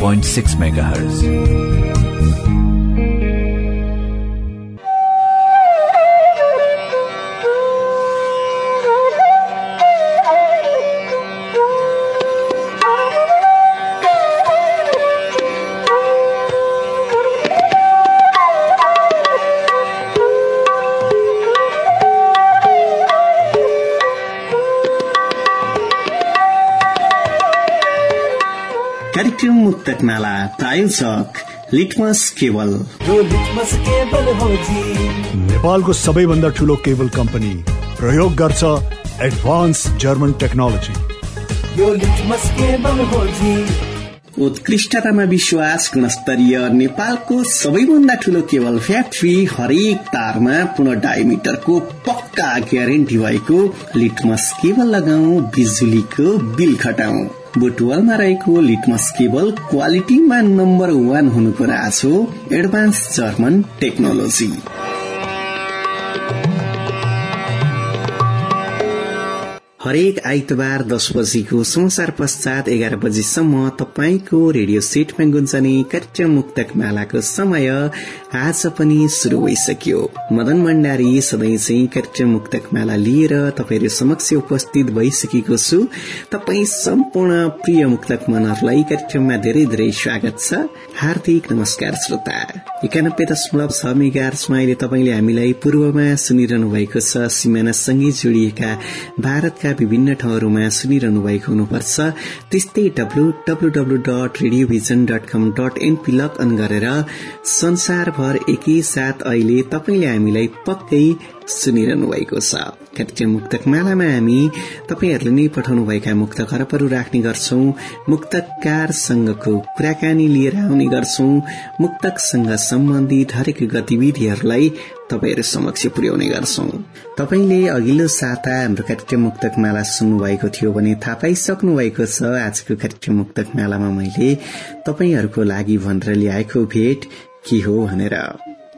0.6 MHz. Litmus cable नेपालको सबैभन्दा ठुलो केबल कम्पनी प्रयोग गर्छ एडभान्स जर्मन टेक्नोलोजी। उत्कृष्टतामा विश्वास गुणस्तरीय नेपालको सबैभन्दा ठुलो केबल फ्याक्ट्री हरेक तारमा पुनः डायमिटरको पक्का ग्यारेन्टी भएको लिटमस केबल लगाऊ बिजुलीको बिल घटाऊ बुटवलमा रहेको लिटमस केबल क्वालिटीमा नम्बर वान हुनुको राज हो एडभान्स जर्मन टेक्नोलोजी। हरेक आइतबार दस बजीको संसार पश्चात एघार बजीसम्म तपाईँको रेडियो सेटमा गुन्जने कार्यक्रम मुक्तक मालाको समय आज पनि शुरू भइसक्यो। मदन भण्डारी सधैँ चाहिँ कार्यक्रम मुक्तक माला लिएर तपाईँहरू समक्ष उपस्थित भइसकेको छु। तपाईँ सम्पूर्ण प्रिय मुक्तक मनहरूलाई कार्यक्रममा धेरै धेरै स्वागत छ। हार्दिक नमस्कार श्रोता। एकानब्बे दशमलव छ तपाईँले हामीलाई पूर्वमा सुनिरहनु भएको छ। सिमानासँगै जोडिएका भारतका विभिन्न ठाउँहरूमा सुनिरहनु भएको हुनुपर्छ। त्यस्तै W W dot Radio Vision dot com dot NP log on गरेर संसारभर एकैसाथ अहिले तपाईँले हामीलाई पक्कै सुनिरहनु भएको छ। कार्यक्रम मुक्तक मालामा हामी तपाईँहरूले नै पठाउनुभएका मुक्त खरबहरू राख्ने गर्छौं। मुक्तकारसँगको कुराकानी लिएर आउने गर्छौं। मुक्तकसँग सम्बन्धित हरेक गतिविधिहरूलाई तपाईँहरू समक्ष पुर्याउने गर्छौ। तपाईँले अघिल्लो साता हाम्रो कार्यक्रम मुक्तक माला सुन्नु भएको थियो भने थाहा पाइसक्नु भएको छ। आजको कार्यक्रम मुक्तक मालामा मैले तपाईँहरूको लागि भनेर ल्याएको भेट के हो भनेर।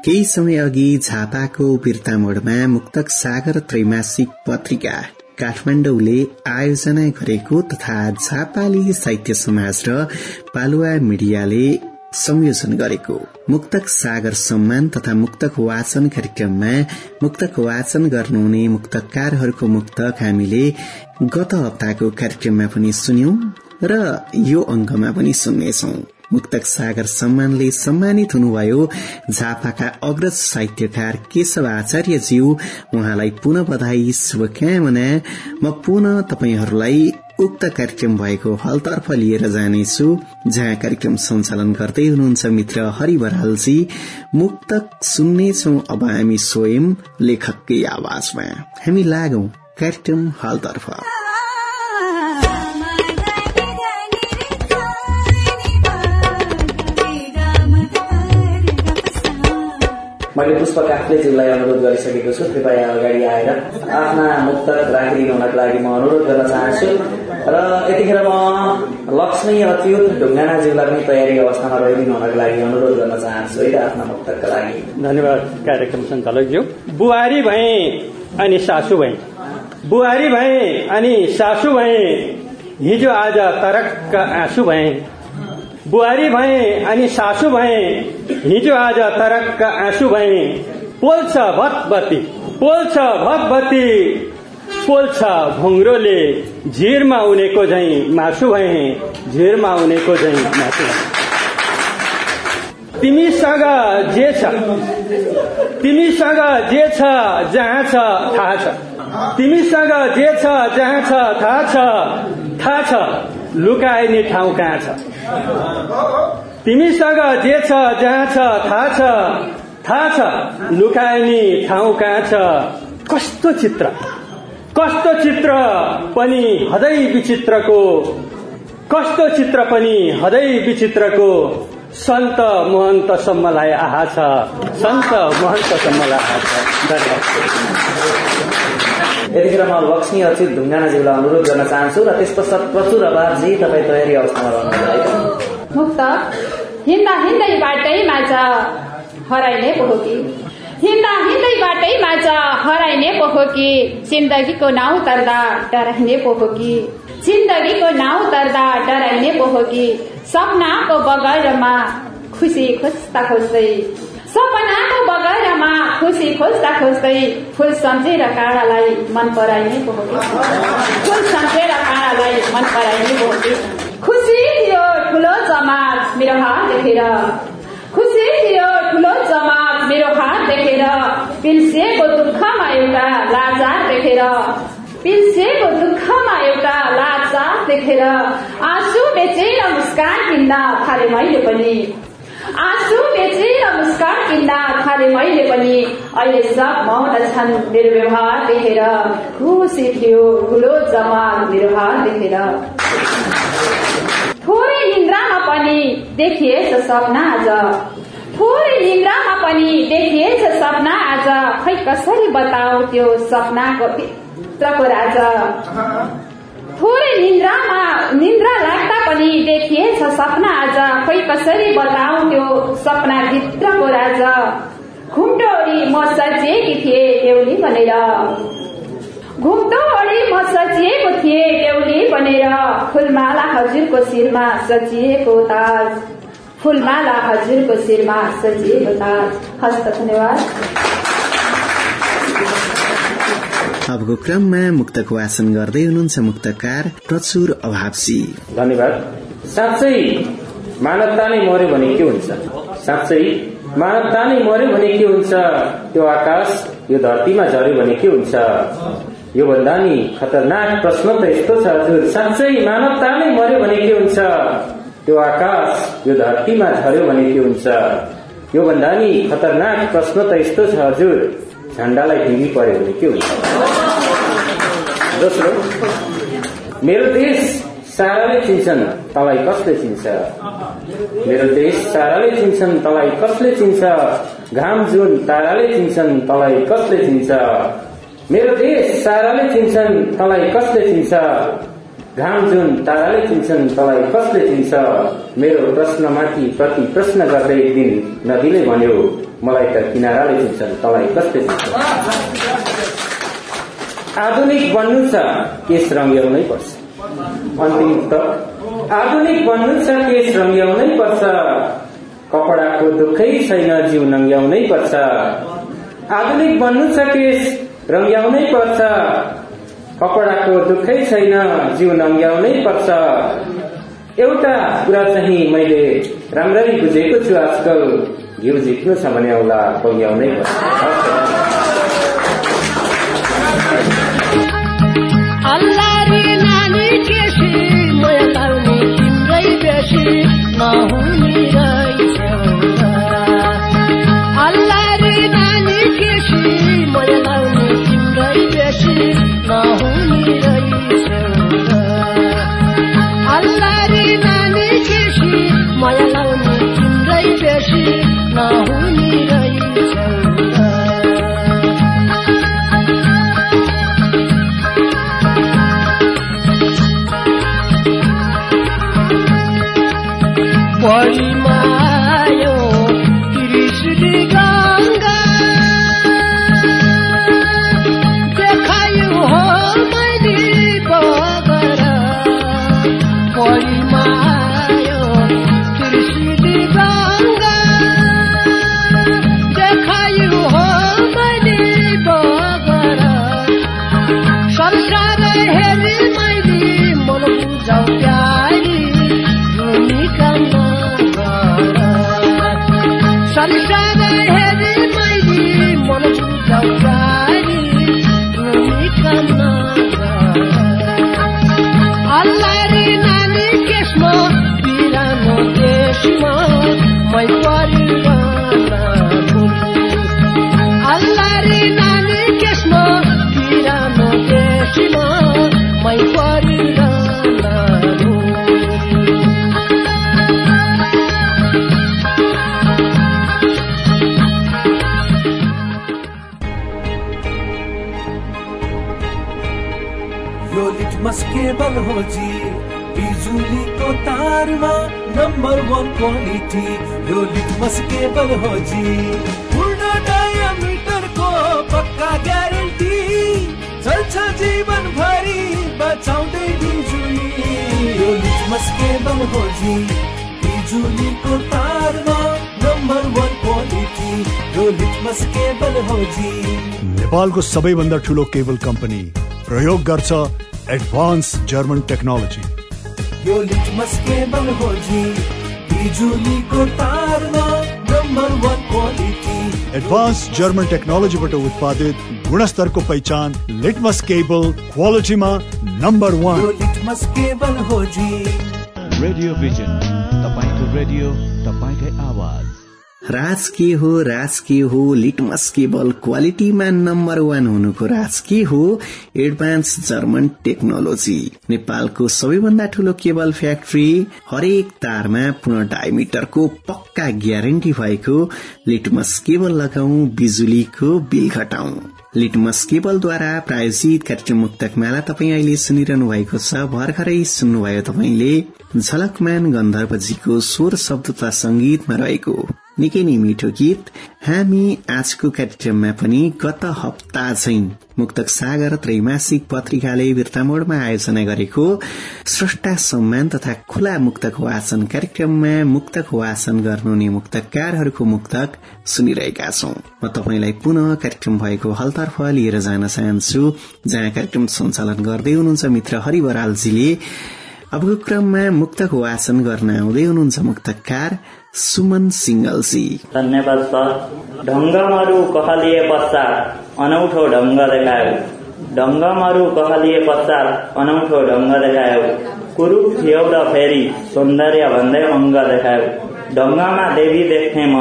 केही समय अघि झापाको बिर्तामोडमा मुक्तक सागर त्रैमासिक पत्रिका काठमाडौँले आयोजना गरेको तथा झापाली साहित्य समाज र पालुवा मिडियाले संयोजन गरेको। मुक्तक सागर सम्मान तथा मुक्तक वाचन कार्यक्रममा मुक्तक वाचन गर्नुहुने मुक्तकारहरूको मुक्तक हामीले गत हप्ताको कार्यक्रममा पनि सुन्यौं र यो अंकमा पनि सुन्नेछौं। मुक्तक सागर सम्मानले सम्मानित हुनुभयो। झापाका अग्रज साहित्यकार केशव आचार्यज्यू उहाँलाई पुनः बधाई शुभकामना। म पुनः तपाईँहरूलाई उक्त कार्यक्रम भएको हलतर्फ लिएर जानेछु जहाँ कार्यक्रम सञ्चालन गर्दै हुनुहुन्छ मित्र हरि बरालजी मुक्तक सुन्नेछौ अब हामी स्वयं लेखककै आवाजमा। हामी लागौं कार्यक्रम हलतर्फ। मैले पुष्प काफ्लेज्यूलाई अनुरोध गरिसकेको छु कृपया अगाडि आएर आफ्ना मुक्त राखिदिनु हुनको लागि म अनुरोध गर्न चाहन्छु। र यतिखेर म लक्ष्मी अच्युत ढुङ्गानाज्यूलाई पनि तयारी अवस्थामा रहिदिनु हुनको लागि अनुरोध गर्न चाहन्छु है आफ्ना मुक्तका लागि। धन्यवाद कार्यक्रम सञ्चालकज्यू। बुहारी भए अनि सासु भए। बुहारी भए अनि सासु भए। हिजो आज तरक्क आँसु भए। बुहारी भए अनि सासु भए हिजो आज तरक्क आँसु भए। पोल्छ भतबती पोल्छ भतबती। पोल्छ भुङ्रोले झिरमा उनेको झै मासु भए झिरमा उनेको झै मासु तिमीसँग जे छ तिमीसँग जे छ जहाँ छ थाहा छ। तिमीसँग जे छ जहाँ छ थाहा छ थाहा छ। लुकाइने ठाउँ कहाँ छ? तिमीसँग जे छ जहाँ छ थाहा छ। थाहा छ लुकाइने ठाउँ कहाँ छ? कस्तो चित्र? कस्तो चित्र पनि हदै विचित्रको कस्तो चित्र पनि हदै विचित्रको सन्त महन्तसम्मलाई आहा छ। सन्त महन्तसम्मलाई आहा छ। धन्यवाद। यतिखेर म लक्ष्मी अच्युत ढुङ्गानाज्यूलाई अनुरोध गर्न चाहन्छु र त्यस पश्चात प्रचुर आवाजी तपाईँ तयारी अवस्थामा रहनुहुन्छ है? हिँड्दा हिँड्दै बाटैमा छ हराइने हराइने पो कि जिन्दगीको नाउँ तर्दा डराइने पो कि जिन्दगीको नाउँ तर्दा डराइने पो कि सपनाको बगैरमा खुसी खोज्दा खोज्दै सपनाको बगैरमा खुसी खोज्दा खोज्दै फुल सम्झेर काँडालाई मन पराइने पो हो कि फुल सम्झेर काँडालाई मन पराइने पो हो कि खुसी थियो ठुलो जमात मेरो हात देखेर। खुसी थियो ठुलो जमात मेरो हात देखेर। पिल्सिएको दुःखमा एउटा लाचार देखेर। पिल्सिएको दुःखमा एउटा लाचार देखेर। आँसु बेचेर मुस्कान किन्न थाले मैले पनि। आँसु बेचेर मुस्कान किन्न थाले मैले पनि अहिले सब मौन छन् मेरो व्यवहार देखेर। खुसी थियो ठुलो जमात मेरो देखेर। थोरै निन्द्रामा पनि देखिएछ सपना आज। थोरै निन्द्रामा पनि देखिएछ सपना आज। खै कसरी बताऊ त्यो सपनाको भित्रको राज? थोरै निन्द्रामा निन्द्रा लाग्दा पनि देखिएछ सपना आज। खै कसरी बताऊ त्यो सपना भित्रको राज? घुम्टोरी म सजिएकी थिएँ एउली भनेर। घुम्टोरी म सजिएको थिएँ बेहुली बनेर फुलमाला हजुरको शिरमा सजिएको ताज। फुलमाला हजुरको शिरमा सजिएको ताज। हस्त धन्यवाद। अबको क्रममा मुक्तक वाचन गर्दै हुनुहुन्छ मुक्तकार प्रचुर अभावसी धन्यवाद। साँच्चै मानवता नै मर्यो भने के हुन्छ? साँच्चै मानवता नै मर्यो भने के हुन्छ? त्यो आकाश यो धरतीमा झर्यो भने के हुन्छ? यो भन्दा नि खतरनाक प्रश्न त यस्तो छ हजुर साँच्चै मानवता नै मर्यो भने के हुन्छ? त्यो आकाश यो धरतीमा झर्यो भने के हुन्छ? यो भन्दा नि खतरनाक प्रश्न त यस्तो छ हजुर झण्डालाई ढिगी पर्यो भने के हुन्छ? दोस्रो मेरो देश साराले चिन्छन् तँलाई कसले चिन्छ? मेरो देश साराले चिन्छन् तँलाई कसले चिन्छ? घाम जुन ताराले चिन्छन् तँलाई कसले चिन्छ? मेरो देश साराले चिन्छन् तँलाई कसले चिन्छ? घाम जुन ताराले चिन्छन् तँलाई कसले चिन्छ? मेरो प्रश्नमाथि प्रति प्रश्न गर्दै एक दिन नदीले भन्यो। मलाई त किनाराले चिन्छन् तँलाई कसले चिन्छ? आधुनिक बन्नु छ केस रङ्ग्याउनै पर्छ। अन्तिम त आधुनिक बन्नु छ केस रङ्ग्याउनै पर्छ। कपडाको दुःखै छैन जिउ नङ्ग्याउनै पर्छ। आधुनिक बन्नु छ केस रङ्ग्याउनै पर्छ। कपडाको दुःखै छैन जिउ नङ्ग्याउनै पर्छ। एउटा कुरा चाहिँ मैले राम्ररी बुझेको छु आजकल। घिउ झिक्नु छ भने औला पङ्ग्याउनै पर्छ। अल्लाह रे नानी केसी माया लाउने तिम्रै बेसी नहुने नहुने रहेछ केबल हो जी? बिजुलीको तारमा नम्बर वान क्वालिटी यो लिटमस केबल हो जी। पूर्ण डायामिटरको पक्का ग्यारेन्टी चल्छ जीवन भरि बचाउँदै बिजुली। यो लिटमस केबल हो जी। बिजुलीको तारमा नम्बर वान क्वालिटी यो लिटमस केबल हो जी। नेपालको सबैभन्दा ठुलो केबल कम्पनी प्रयोग गर्छ एडभान्स जर्मन टेक्नोलॉजी यो लिटमस केबल हो जी बिजुलीको तारमा number one quality advance German टेक्नोलोजीबाट उत्पादित गुणस्तरको पहिचान लिटमस केबल क्वालिटीमा नम्बर यो वान लिटमस केबल हो जी रेडियो भिजन तपाईँको रेडियो तपाईँकै आवाज़। राज के हो राज के हो लिटमस केबल क्वालिटीमा नम्बर वान हुनुको राज के हो एडभान्स जर्मन टेक्नोलोजी। नेपालको सबैभन्दा ठूलो केबल फ्याक्ट्री हरेक तारमा पूर्ण डायमिटरको पक्का ग्यारेन्टी भएको लिटमस केबल लगाऊ बिजुलीको बिल घटाऊ लिटमस केबलद्वारा प्रायोजित कार्यक्रम मुक्तक माला तपाईँ अहिले सुनिरहनु भएको छ। भर्खरै सुन्नुभयो तपाईँले झलकमान गन्धर्वजीको स्वर शब्द तथा संगीतमा रहेको। निकै नै मिठो गीत। हामी आजको कार्यक्रममा पनि गत हप्ता झै मुक्तक सागर त्रैमासिक पत्रिकाले बिर्तामोडमा आयोजना गरेको स्रष्टा सम्मान तथा खुला मुक्तक वाचन कार्यक्रममा मुक्तक वाचन गर्नुहुने मुक्तकारहरूको मुक्तक सुनिरहेका छौं। म तपाईँलाई पुनः कार्यक्रम भएको हलतर्फ लिएर जान चाहन्छु जहाँ कार्यक्रम सञ्चालन गर्दै हुनुहुन्छ मित्र हरि बरालजीले अबको क्रममा मुक्तक वाचन गर्न आउँदै हुनुहुन्छ मुक्तकार सुमन सिंगलजी धन्यवाद सर। ढङ्गमहरू कहलिए पश्चात अनौठो ढङ्ग देखायो। ढङ्गमहरू कहलिए पश्चात अनौठो ढङ्ग देखायो। कुरूप थियौ र फेरि सौन्दर्य भन्दै अङ्ग देखायो। ढङ्गमा देवी देख्ने म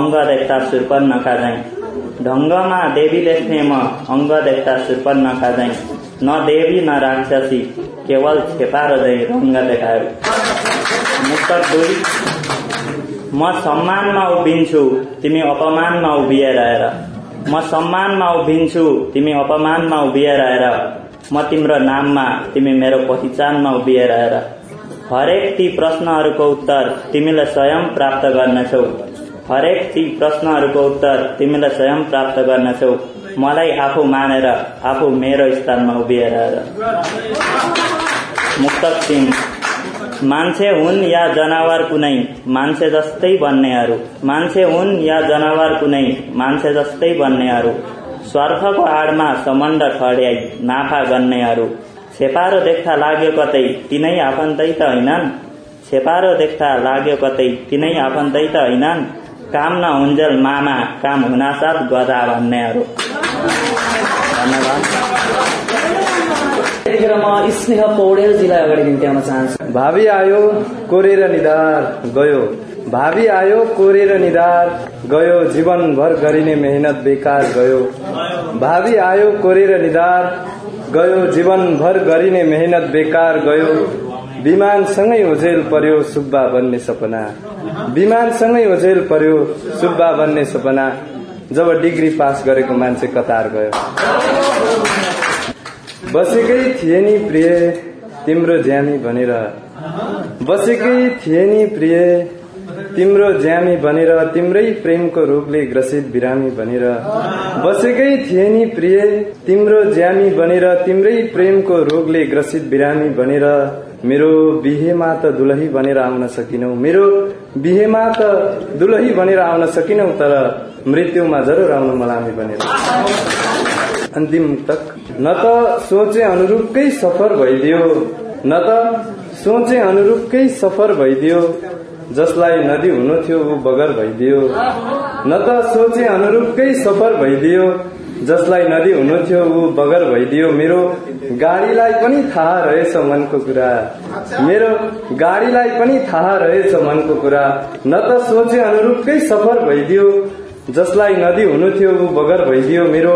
अङ्ग देख्दा सुर्पन्न खाँदै ढङ्गमा देवी देख्ने म अङ्ग देख्दा सुर्पन्न खाँदै न देवी न राक्षसी केवल छेपारो झै रङ्ग देखायो। दुई। म सम्मानमा उभिन्छु तिमी अपमानमा उभिएर आएर। म सम्मानमा उभिन्छु तिमी अपमानमा उभिएर आएर। म तिम्रो नाममा तिमी मेरो पहिचानमा उभिएर आएर। हरेक ती प्रश्नहरूको उत्तर तिमीलाई स्वयं प्राप्त गर्नेछौ। हरेक ती प्रश्नहरूको उत्तर तिमीलाई स्वयं प्राप्त गर्नेछौ। मलाई आफू मानेर आफू मेरो स्थानमा उभिएर मुक्तक तिन मान्छे हुन् या जनावर कुनै मान्छे जस्तै बन्नेहरू मान्छे हुन् या जनावर कुनै मान्छे जस्तै बन्नेहरू स्वार्थको आडमा सम्बन्ध ठड्याई नाफा गन्नेहरू छेपारो देख्दा लाग्यो कतै तिनै आफन्तै त होइनन्। छेपारो देख्दा लाग्यो कतै तिनै आफन्तै त होइनन्। काम नहुन्जेल मामा काम हुनासाथ गदा भन्नेहरू धन्यवाद। यतिखेर म स्नेह पौडेलजीलाई अगाडि निम्ति आउन चाहन्छु। भावी आयो कोरेर निधार गयो। भावी आयो कोरेर निधार गयो। जीवनभर गरिने मेहनत बेकार गयो। भावी आयो कोरेर निधार गयो। जीवनभर गरिने मेहनत बेकार गयो। विमानसँगै ओझेल पर्यो सुब्बा बन्ने सपना। विमानसँगै ओझेल पर्यो सुब्बा बन्ने सपना। जब डिग्री पास गरेको मान्छे कतार गयो। बसेकै थिए नि प्रिय तिम्रो ज्यामी भनेर। बसेकै थिए नि प्रिय तिम्रो ज्यामी भनेर तिम्रै प्रेमको रोगले ग्रसित बिरामी भनेर। बसेकै थिए नि प्रिय तिम्रो ज्यामी बनेर तिम्रै प्रेमको रोगले ग्रसित बिरामी भनेर। मेरो बिहेमा त दुलही बनेर आउन सकिनौ। मेरो बिहेमा त दुलही बनेर आउन सकिनौ तर मृत्युमा जरुर आउनु मलामी बनेर अन्तिम तक न त सोचे अनुरूपकै सफर भइदियो। न त सोचे अनुरूपकै सफर भइदियो। जसलाई नदी हुनु थियो ऊ बगर भइदियो। न त सोचे अनुरूपकै सफर भइदियो। जसलाई नदी हुनु थियो ऊ बगर भइदियो। मेरो गाडीलाई पनि थाहा रहेछ मनको कुरा। मेरो गाडीलाई पनि थाहा रहेछ मनको कुरा। न त सोचे अनुरूपकै सफर भइदियो। जसलाई नदी हुनु थियो ऊ बगर भइदियो। मेरो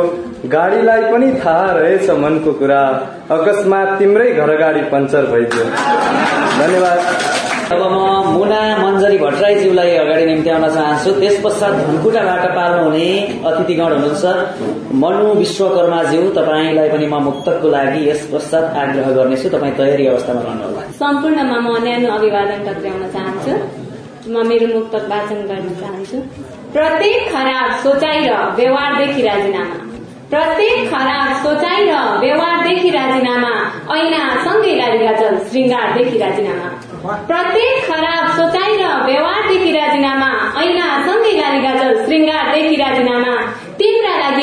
गाडीलाई पनि थाहा रहेछ मनको कुरा। अकस्मात तिम्रै घर गाडी पञ्चर भइदियो। धन्यवाद। अब म मुना मञ्जरी भट्टराईज्यूलाई अगाडि निम्त्याउन चाहन्छु। त्यस पश्चात धनकुटाबाट पाल्नुहुने अतिथिगण हुनुहुन्छ मनु विश्वकर्माज्यू। तपाईँलाई पनि म मुक्तकको लागि यस पश्चात आग्रह गर्नेछु। तपाईँ तयारी अवस्थामा रहनुहोला। सम्पूर्णमा म न्यानो अभिवादन टक्राउन चाहन्छु। म मेरो मुक्तक वाचन गर्न चाहन्छु। प्रत्येक खराब सोचाइ र व्यवहारदेखि राजीनामा। प्रत्येक खराब सोचाइ र व्यवहारदेखि राजीनामा ऐना सँगै लालिगाजल श्रृङ्गारदेखि राजीनामा। प्रत्येक खराब सोचाइ र व्यवहारदेखि राजीनामा ऐना सँगै लालिगाजल श्रृङ्गारदेखि राजीनामा। तिम्रा लागि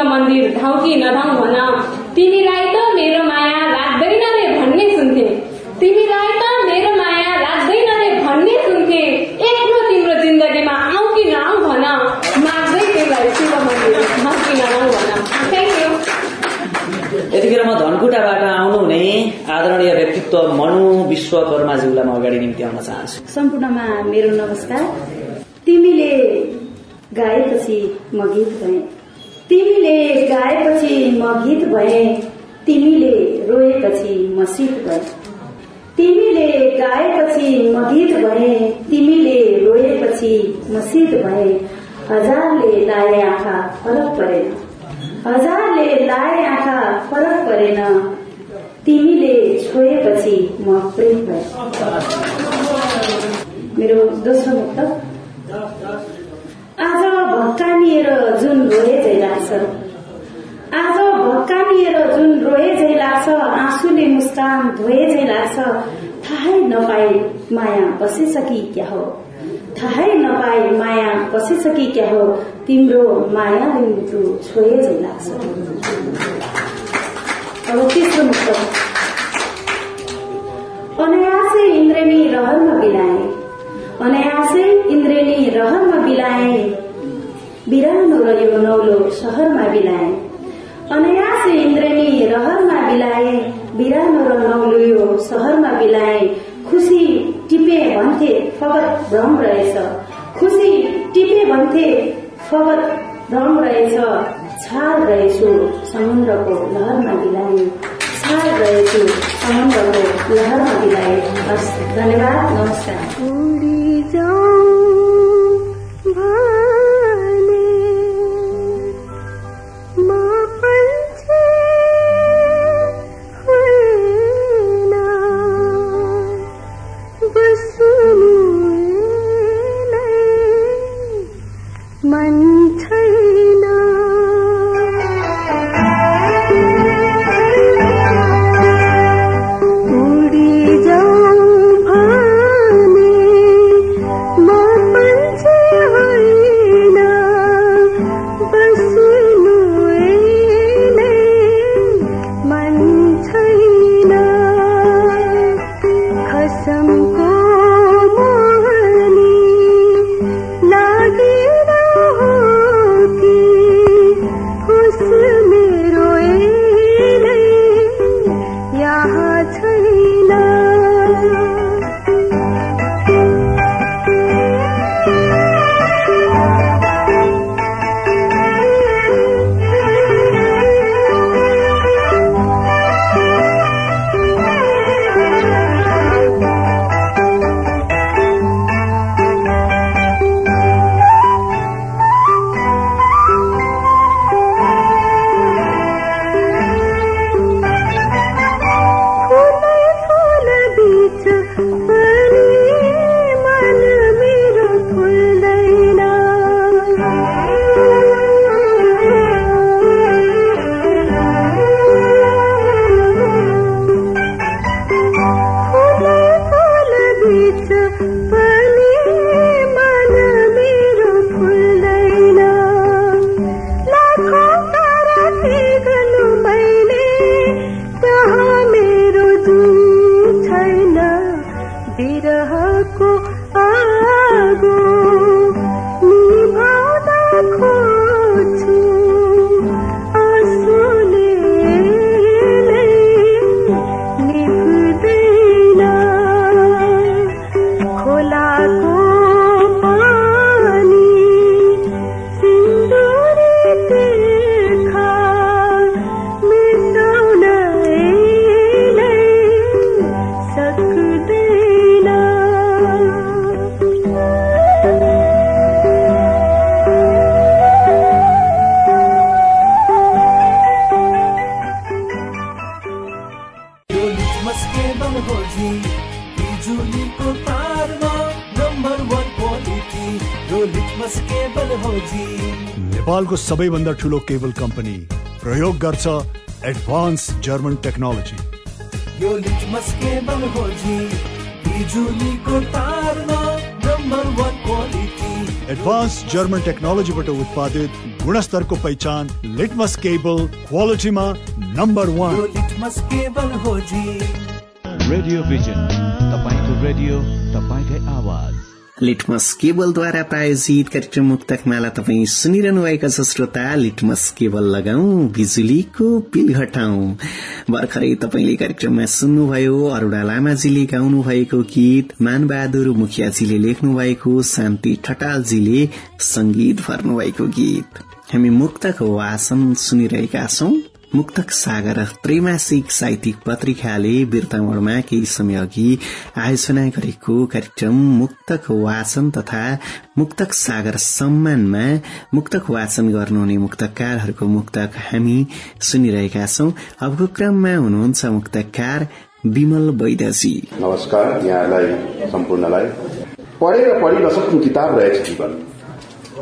शिव मन्दिर ठाउँ कि नधाउ भन। तिमीलाई त मेरो माया लाग्दैन रे भन्ने सुन्थे। तिमीलाई त मेरो माया लाग्दैन रे भन्ने सुन्थे। एक्लो तिम्रो जिन्दगीमा आऊ कि नआऊ भन। माग्दै तिमीलाई शिव मन्दिर। ठाउँ कि नलाउ भन। थ्याङ्क यू यतिखेर म धनकुटाबाट आउनुहुने आदरणीय व्यक्तित्व मनु विश्वकर्माज्यूलाई म अगाडि निम्त्याउन चाहन्छु। सम्पूर्णमा मेरो नमस्कार तिमीले गाएपछि म गीत भए तिमीले गाएपछि म गीत भए तिमीले रोएपछि म शीत भए। तिमीले गाएपछि म गीत भए। तिमीले रोएपछि म शीत भए। हजारले लाए आँखा फरक परेन। हजारले लाए आँखा फरक परेन। तिमीले छोएपछि म प्रेम भए। मेरो दोस्रो मुक्त। आज भक्कानिएर जुन रोए झै लाग्छ आज भक्कानिएर जुन रोए झै लाग्छ आँसुले मुस्कान धोए झै लाग्छ थाहै नपाए माया बसेछ कि क्या हो? थाहै नपाए माया बसेछ कि क्या हो? तिम्रो मायाले मुटु छोए झै लाग्छ। अब अनायासै इन्द्रेणी रहरमा बिलाए अनायासै इन्द्रेणी रहरमा बिलाए बिरानो र यो नौलो सहरमा बिलाए अनायासै इन्द्रेणी रहरमा बिलाए बिरानो र नौलो यो सहरमा बिलाए। खुसी टिपे भन्थे फगत भ्रम रहेछ। खुसी टिपे भन्थे फगत भ्रम रहेछ। छाड रहेछु समुद्रको लहरमा बिलाए। छाड रहेछु समुद्रको लहरमा बिलाए। हस् धन्यवाद नमस्कार। सबैभन्दा ठुलो केबल कम्पनी प्रयोग गर्छ एडभान्स जर्मन टेक्नोलोजी। यो लिटमस केबल हो जी बिजुलीको तारमा number one quality advance German टेक्नोलोजीबाट उत्पादित गुणस्तरको पहिचान लिटमस केबल क्वालिटीमा नम्बर वान यो लिटमस केबल हो जी रेडियो भिजन तपाईँको रेडियो तपाईँकै आवाज। लिटमस केबलद्वारा प्रायोजित कार्यक्रम मुक्तक माला तपाईँ सुनिरहनु भएका छ श्रोता। लिटमस केबल लगाऊ बिजुलीको बिल घटाउ भर्खरै तपाईँले कार्यक्रममा सुन्नुभयो अरूणा लामाजीले गाउनु भएको गीत मानबहादुर मुखियाजीले लेख्नु भएको शान्ति ठटालजीले संगीत भर्नु भएको गीत। हामी मुक्तक वासन सुनिरहेका छौं। मुक्तक सागर त्रैमासिक साहित्यिक पत्रिकाले बिर्तामोडमा केही समय अघि आयोजना गरेको कार्यक्रम मुक्तक वाचन तथा मुक्तक सागर सम्मानमा मुक्तक वाचन गर्नुहुने मुक्तकारहरूको मुक्तक हामी सुनिरहेका छौं। अबको क्रममा हुनुहुन्छ मुक्तकार विमल वैदजी नमस्कार यहाँलाई सम्पूर्णलाई। पढेर पढि नसक्नु किताब रहेछ जीवन।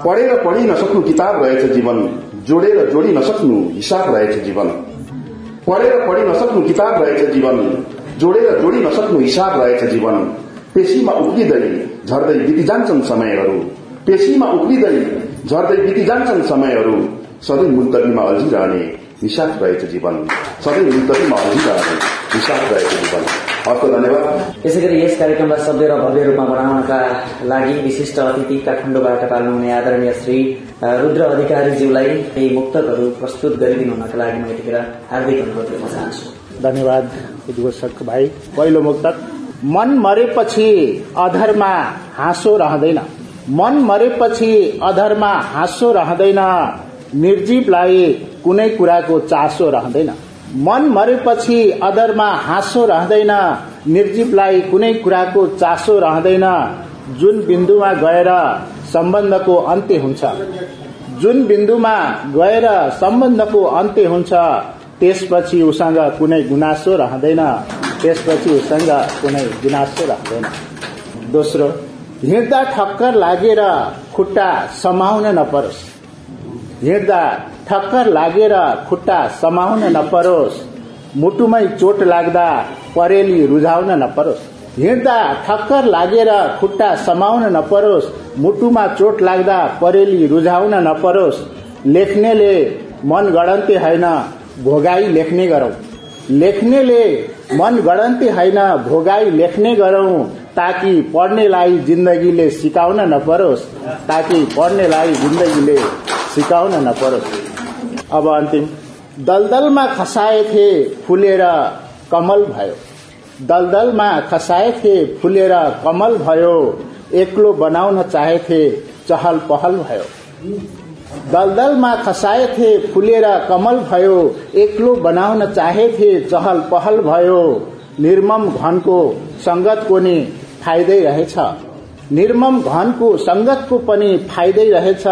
पढेर पढि नसक्नु किताब रहेछ जीवन। जोडेर जोडी नसक्नु हिसाब रहेछ जीवन। पढेर पढि नसक्नु किताब रहेछ जीवन। जोडेर जोडी नसक्नु हिसाब रहेछ जीवन। पेशीमा उक्लिँदै झर्दै बिति जान्छन् समयहरू। पेशीमा उक्लिँदै झर्दै बिति जान्छन् समयहरू। सधैँ मुल्तवीमा अल्झिरहने निसाथ रहेछ जीवन। सधैँ मुल्तवीमा अल्झिरहने निसाथ रहेछ जीवन। हस्त धन्यवाद। यसै गरी यस कार्यक्रमलाई सभ्य र भव्य रूपमा बनाउनका लागि विशिष्ट अतिथि काठमाडौँबाट पाल्नुहुने आदरणीय श्री रुद्र अधिकारीज्यूलाई यी मुक्तकहरू प्रस्तुत गरिदिनु हुनका लागि म यतिखेर हार्दिक अनुरोध गर्न चाहन्छु। धन्यवाद उद्घोषक भाइ। पहिलो मुक्तक मन मरेपछि अधरमा हाँसो रहँदैन। मन मरेपछि अधरमा हाँसो रहँदैन। निर्जीवलाई कुनै कुराको चासो रहँदैन। मन मरेपछि अधरमा हाँसो रहँदैन निर्जीवलाई कुनै कुराको चासो रहँदैन। जुन बिन्दुमा गएर सम्बन्धको अन्त्य हुन्छ जुन बिन्दुमा गएर सम्बन्धको अन्त्य हुन्छ त्यसपछि उसँग कुनै गुनासो रहँदैन त्यसपछि उसँग कुनै गुनासो रहँदैन। दोस्रो हिँड्दा ठक्कर लागेर खुट्टा समाउन नपरोस्। हिँड्दा ठक्कर लागेर खुट्टा समाउन नपरोस् मुटुमै चोट लाग्दा परेली रुझाउन नपरोस्। हिँड्दा ठक्कर लागेर खुट्टा समाउन नपरोस् मुटुमा चोट लाग्दा परेली रुझाउन नपरोस् लेख्नेले मन गणन्ते होइन भोगाई लेख्ने गरौं। लेख्नेले मन गणन्ते होइन भोगाई लेख्ने गरौं। ताकि पढ्नेलाई जिन्दगीले सिकाउन नपरोस् ताकि पढ्नेलाई जिन्दगीले सिकाउन नपरोस्। अब अन्तिम। दलदलमा खसाएथे फुलेर कमल भयो। दलदलमा खसाएथे फुलेर कमल भयो। एक्लो बनाउन चाहेथे चहल पहल भयो। दलदलमा खसाएथे फुलेर कमल भयो। एक्लो बनाउन चाहेथे चहल पहल भयो। निर्मम घनको संगतको नि फाइदै रहेछ। निर्मम घनको संगतको पनि फाइदै रहेछ।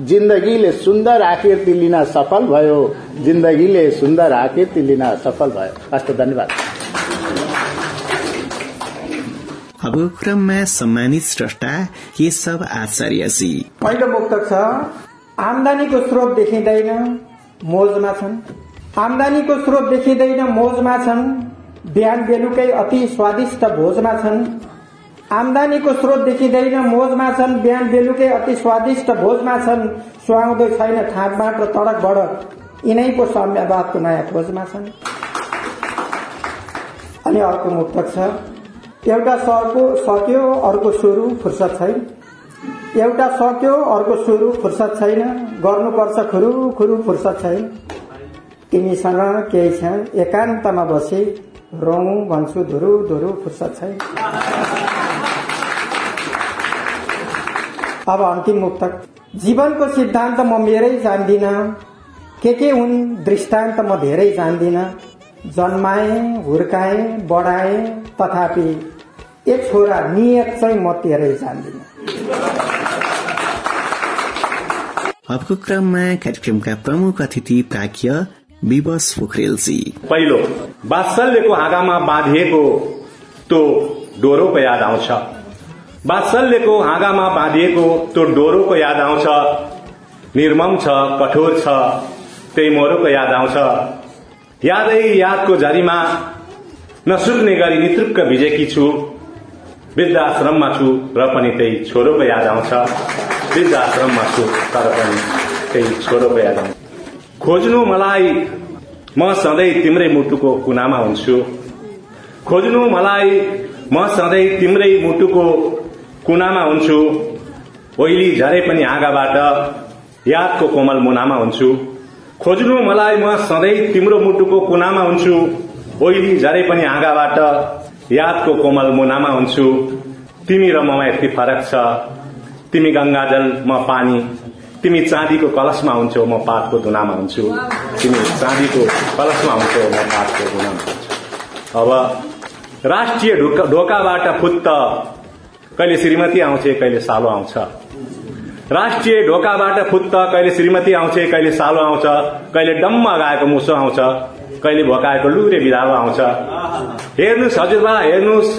जिन्दगीले सुन्दर आकृति लिन सफल भयो। जिन्दगीले सुन्दर आकृति लिन सफल भयो। हस्त धन्यवाद। अब क्रममा सम्मानित स्रष्टा केशव आचार्यजी। पहिलो मुक्तक छ। आमदानीको स्रोत देखिँदैन मोजमा छन्। आमदानीको स्रोत देखिँदैन मोजमा छन्। बिहान बेलुकै अति स्वादिष्ट भोजमा छन्। आमदानीको स्रोत देखिँदैन मोजमा छन् बिहान बेलुकै अति स्वादिष्ट भोजमा छन् सुहाउँदो छैन ठाँटबाट र तडक बडक यिनैको साम्यवादको नयाँ खोजमा छन्। अनि अर्को मुक्तक छ। एउटा सर्को सक्यो अर्को सुरु फुर्सद छैन। एउटा सक्यो अर्को सुरु फुर्सद छैन। गर्नुपर्छ खुरु खुरु फुर्सद छैन। तिमीसँग केही छ एकान्तमा बसी रौँ भन्छु धुरु धुरु फुर्सद छैन। अब अन्तिम मुक्तक जीवनको सिद्धान्त म मेरै जान्दिन। के के हुन् दृष्टान्त म धेरै जान्दिन। जन्माए हुर्काए बढाए तथापि ए छोरा नियत चाहिँ म तेरै जान्दिनँ। अबको क्रममा कार्यक्रमका प्रमुख अतिथि प्राज्ञ विवश पोखरेलजी। पहिलो वात्सल्यको हाँगामा बाँधिएको त्यो डोरोको याद आउँछ। वात्सल्यको हाँगामा बाँधिएको त्यो डोरोको याद आउँछ। निर्मम छ कठोर छ त्यही मोरोको याद आउँछ। यादै यादको झरीमा नसुक्ने गरी नितृक्क भिजेकी छु। वृद्धाश्रममा छु र पनि त्यही छोरोको याद आउँछ। वृद्धाश्रममा छु तर पनि त्यही छोरोको याद आउँछ। खोज्नु मलाई म सधैँ तिम्रै मुटुको कुनामा हुन्छु। खोज्नु मलाई म सधैँ तिम्रै मुटुको कुनामा हुन्छु? ओइली झरे पनि आँगाबाट यादको कोमल मुनामा हुन्छु। खोज्नु मलाई म सधैँ तिम्रो मुटुको कुनामा हुन्छु। ओइली झरे पनि आँगाबाट यादको कोमल मुनामा हुन्छु। तिमी र ममा यति फरक छ। तिमी गंगाजल म पानी। तिमी चाँदीको कलशमा हुन्छौ म पातको धुनामा हुन्छु। तिमी चाँदीको कलशमा हुन्छौ म पातको धुनामा हुन्छु। अब राष्ट्रिय ढोका ढोकाबाट फुत्त कहिले श्रीमती आउँछ कहिले सालो आउँछ। राष्ट्रिय ढोकाबाट फुत्त कहिले श्रीमती आउँछ कहिले सालो आउँछ। कहिले डम्म गाएको मुसो आउँछ। कहिले भोकाएको लुरे बिरालो आउँछ। हेर्नुहोस् हजुरबा हेर्नुहोस्।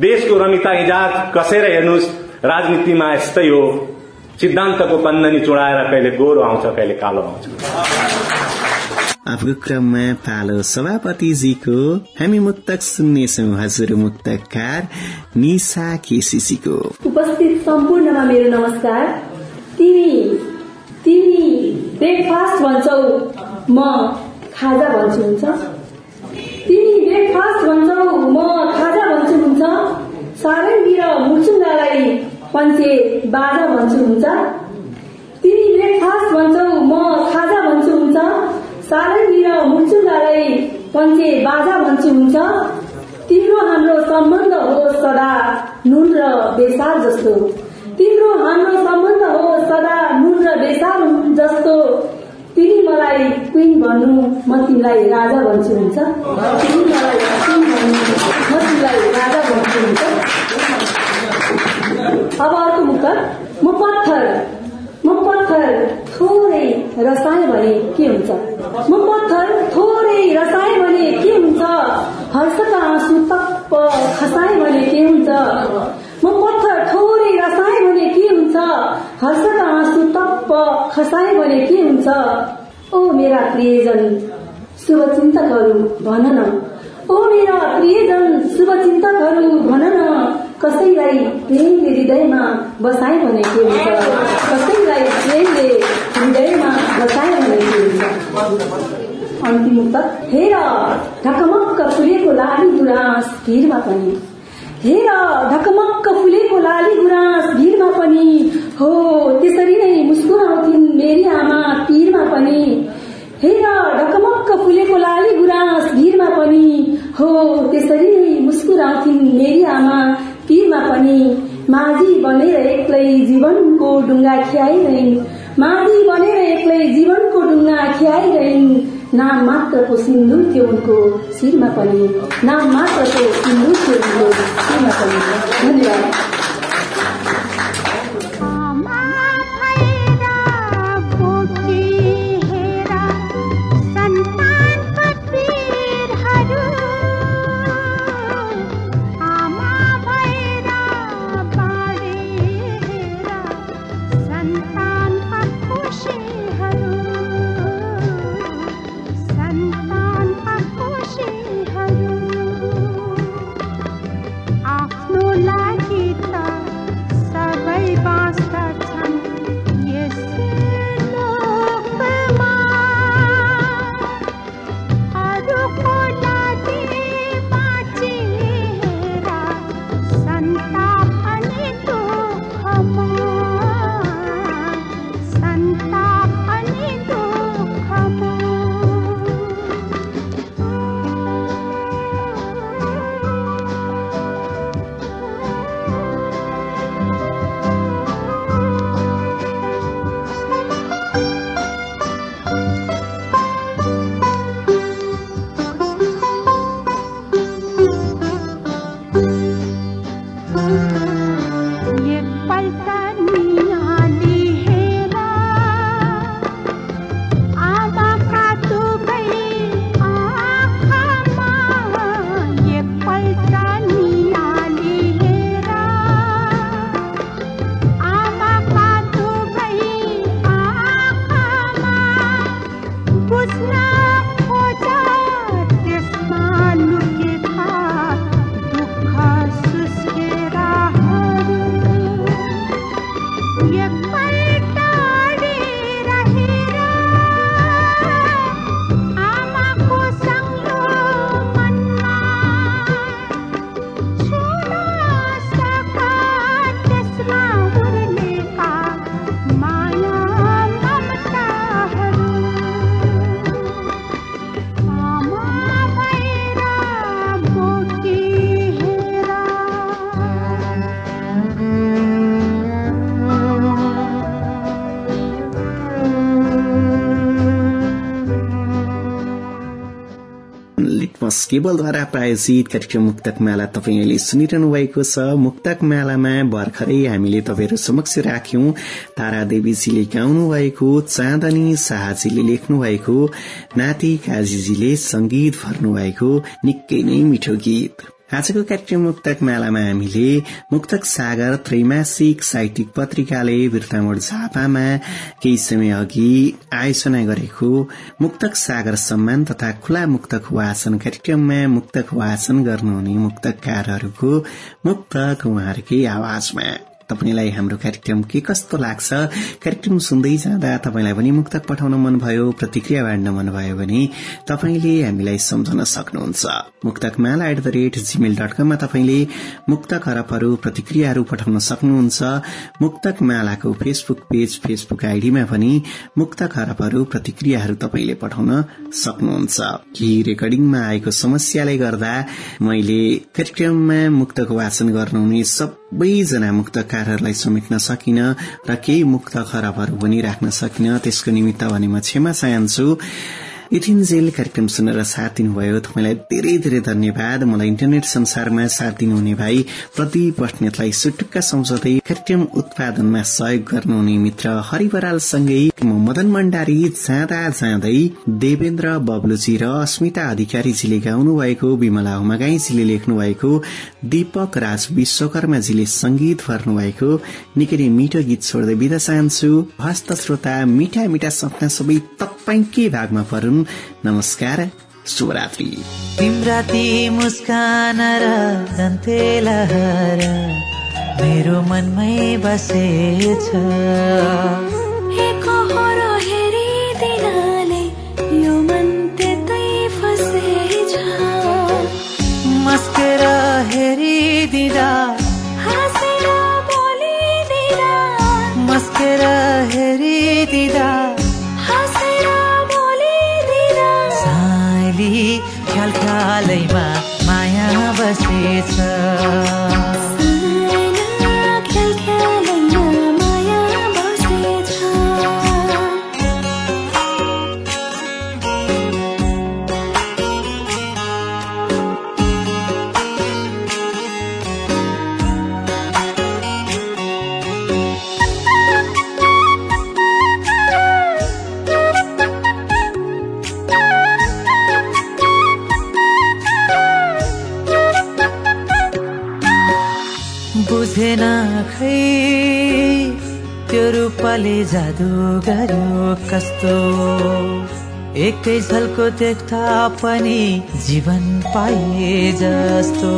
देशको रमिता हिजाज कसेर हेर्नुहोस्। राजनीतिमा यस्तै हो। सिद्धान्तको कन्दनी चुडाएर कहिले गोरो आउँछ कहिले कालो आउँछ। अबको क्रममा पालो सभापतिजीको हामी मुक्तक सुन्नेछौ हजुर मुक्तकार निशा केसीसीको। उपस्थित सम्पूर्णमा मेरो नमस्कार। तिमी तिमी ब्रेकफास्ट भन्छौ म खाजा भन्छु हुन्छ? तिमी ब्रेकफास्ट भन्छौ म खाजा भन्छु हुन्छ? सारङ्गी र मुर्चुङ्गालाई पन्छे बाजा भन्छु हुन्छ? तिमी ब्रेकफास्ट भन्छौ म खाजा भन्छु हुन्छ? सारङ्गी र मुर्चुङ्गालाई पन्छे बाजा भन्छु हुन्छ तिम्रो हाम्रो सम्बन्ध हो सदा नुन र बेसार जस्तो। तिम्रो हाम्रो सम्बन्ध हो सदा नुन र बेसार जस्तो। तिमी मलाई क्विन भन्नु म तिमीलाई राजा भन्छु हुन्छ। तिमी मलाई क्विन भन्नु म तिमीलाई राजा भन्छु हुन्छ। अब अर्को मुक्त म पत्थर म पत्थर थोरै रसाएँ भने के हुन्छ? म पत्थर थोरै रसाएँ भने के हुन्छ हर्षका आँसु तप्प खसाएँ भने के हुन्छ म पत्थर थोरै रसाएँ भने के हुन्छ हर्षका आँसु तप्प खसाएँ भने के हुन्छ ओ मेरा प्रियजन शुभचिन्तकहरू भन न ओ मेरा प्रियजन शुभचिन्तकहरू भन न कसैलाई प्रेमले हृदयमा बसाए भने के हुन्छ कसैलाई प्रेमले हृदयमा अन्तिम हेर ढकमक्क फुलेको लाली गुराँस भिरमा पनि हेर ढकमक्क फुलेको लाली गुराँस भिरमा पनि हो त्यसरी नै मुस्कुराउँथिन् मेरी आमा पिरमा पनि हेर ढकमक्क फुलेको लाली गुराँस भिरमा पनि हो त्यसरी नै मुस्कुराउँथिन् मेरी आमा पिरमा पनि माझी बनेर एक्लै जीवनको डुङ्गा खियाइरहन्। माझी बनेर एक्लै जीवनको डुङ्गा खियाइरहन्। नाम मात्रको सिन्दुर थियो उनको शिरमा पनि। नाम मात्रको सिन्दुर थियो उनको शिरमा पनि। धन्यवाद। केबलद्वारा प्रायोजित कार्यक्रम मुक्तक माला तपाईँले सुनिरहनु भएको छ। मुक्तक मालामा भर्खरै हामीले तपाईँहरू समक्ष राख्यौं। तारा देवीजीले गाउनु भएको चाँदनी शाहजीले लेख्नु भएको नाति काजीजीले संगीत भर्नु भएको निकै नै मिठो गीत। आजको कार्यक्रम मुक्तक मालामा हामीले मुक्तक सागर त्रैमासिक साहित्यिक पत्रिकाले बिर्तामोड झापामा केही समय अघि आयोजना गरेको मुक्तक सागर सम्मान तथा खुला मुक्तक वाचन कार्यक्रममा मुक्तक वाचन गर्नुहुने मुक्तकारहरूको मुक्तक उहाँहरूकै आवाजमा तपाईँलाई हाम्रो कार्यक्रम के कस्तो लाग्छ? कार्यक्रम सुन्दै जाँदा तपाईँलाई पनि मुक्तक पठाउन मन भयो प्रतिक्रिया बाँड्न मन भयो भने तपाईँले हामीलाई सम्झाउन सक्नुहुन्छ। Muktak Mala at the rate Gmail dot कममा तपाईँले मुक्तक हरफहरू प्रतिक्रियाहरू पठाउन सक्नुहुन्छ। मुक्तक मालाको फेसबुक पेज फेसबुक आइडीमा पनि मुक्तक हरफहरू प्रतिक्रियाहरू तपाईँले पठाउन सक्नुहुन्छ। कि रेकर्डिङमा आएको समस्याले गर्दा मैले कार्यक्रममा मुक्तक वाचन गर्नुहुने सबैजना मुक्तकारहरूलाई समेट्न सकिन र केही मुक्त खराबहरू पनि राख्न सकिन त्यसको निमित्त भने म क्षमा चाहन्छु। इथिन्जेल कार्यक्रम सुनेर साथ दिनुभयो। तपाईँलाई धेरै धेरै धन्यवाद। मलाई इन्टरनेट संसारमा साथ दिनुहुने भाइ प्रदीप बस्नेतलाई सुटुक्का सम्झाउँदै कार्यक्रम उत्पादनमा सहयोग गर्नुहुने मित्र हरिबरालसँगै मदन मण्डारी जाँदा जाँदै देवेन्द्र बब्लुजी र अस्मिता अधिकारीजीले गाउनु भएको विमला हुमागाईजीले लेख्नु भएको दीपक राज विश्वकर्माजीले संगीत भर्नु भएको निकै मिठो गीत छोड्दै बिदा चाहन्छु। हस्त श्रोता मिठा मिठा सपना सबै तपाईँकै भागमा परून् नमस्कार शुभरात्रि। तिम्रा ती मुस्कान र दन्ते लहर मेरो मनमै बसेछ। बसेछ रूपले जादु गर्यो कस्तो? एकै झल्को देख्दा पनि जीवन पाए जस्तो।